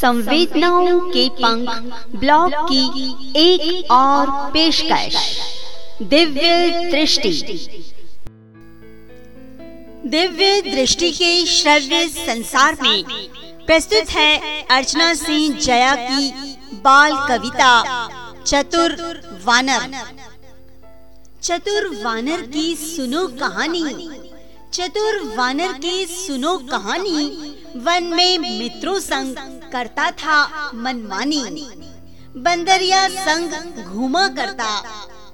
संवेदनाओं के पंख ब्लॉग की एक और पेशकश। दिव्य दृष्टि। दिव्य दृष्टि के श्रव्य संसार में प्रस्तुत है अर्चना सिंह जया की बाल कविता, चतुर वानर। चतुर वानर की सुनो कहानी। चतुर वानर की सुनो कहानी वन में मित्रों संग। करता था मनमानी। बंदरिया संग घूमा करता,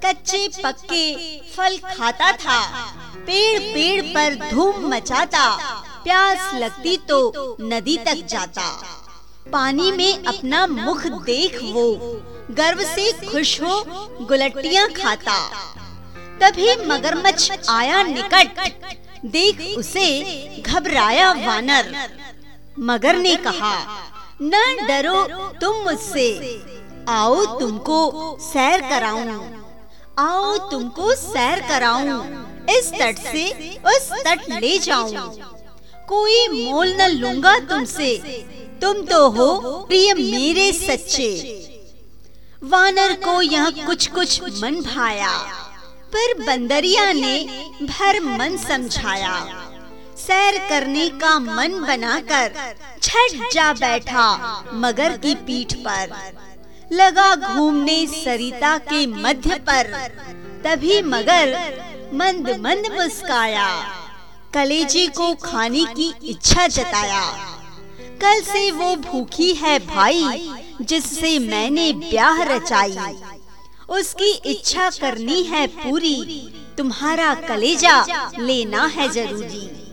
कच्चे पक्के फल खाता था, पेड़ पेड़ पर धूम मचाता, प्यास लगती तो नदी तक जाता। पानी में अपना मुख देख वो, गर्व से खुश हो गुलटियाँ खाता। तभी मगरमच्छ आया निकट, देख उसे घबराया वानर। मगर ने कहा न डरो तुम मुझसे आओ तुमको सैर कराऊं। आओ तुमको सैर कराऊं। इस तट से उस तट ले जाऊँ। कोई मोल न लूँगा तुमसे। तुम तो हो प्रिय मेरे सच्चे। वानर को यह कुछ कुछ मन भाया। पर बंदरिया ने भर मन समझाया। सैर करने का मन बनाकर छठ जा बैठा मगर की पीठ पर। लगा घूमने सरिता के मध्य पर। तभी मगर मंद मंद मुस्काया। कलेजी को खाने की इच्छा जताया। कल से वो भूखी है भाई, जिससे मैंने ब्याह रचाई। उसकी इच्छा करनी है पूरी, तुम्हारा कलेजा लेना है ज़रूरी।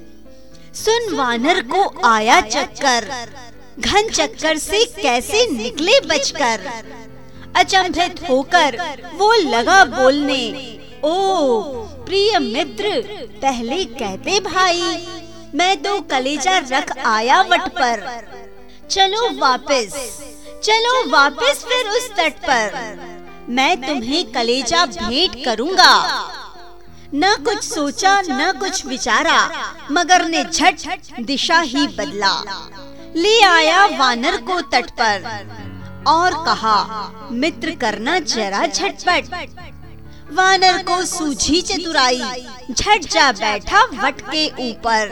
सुन वानर को आया चक्कर। घन चक्कर से कैसे निकले बचकर। अचंभित होकर वो लगा बोलने, ओ, प्रिय मित्र, पहले कहते भाई, मैं तो कलेजा रख आया वट पर। चलो वापस चलो वापस फिर उस तट पर। मैं तुम्हें कलेजा भेंट करूँगा। न कुछ सोचा, न कुछ विचारा, मगर ने झट दिशा ही बदला। ले आया वानर को तट पर और कहा, मित्र करना जरा झटपट। वानर को सूझी चतुराई, झट जा बैठा वट के ऊपर,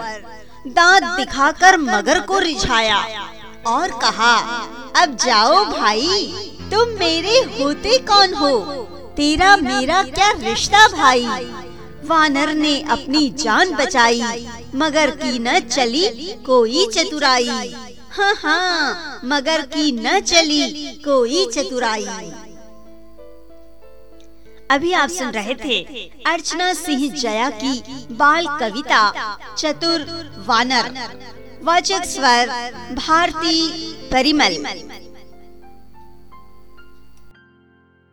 दांत दिखाकर मगर को रिझाया और कहा, अब जाओ भाई, तुम मेरे होते कौन हो? तेरा मेरा क्या रिश्ता भाई? वानर ने अपनी जान बचाई, मगर की न चली कोई चतुराई। हाँ हाँ मगर की न चली कोई चतुराई। अभी आप सुन रहे थे अर्चना सिंह जया की बाल कविता, चतुर वानर। वाचक स्वर, भारती परिमल।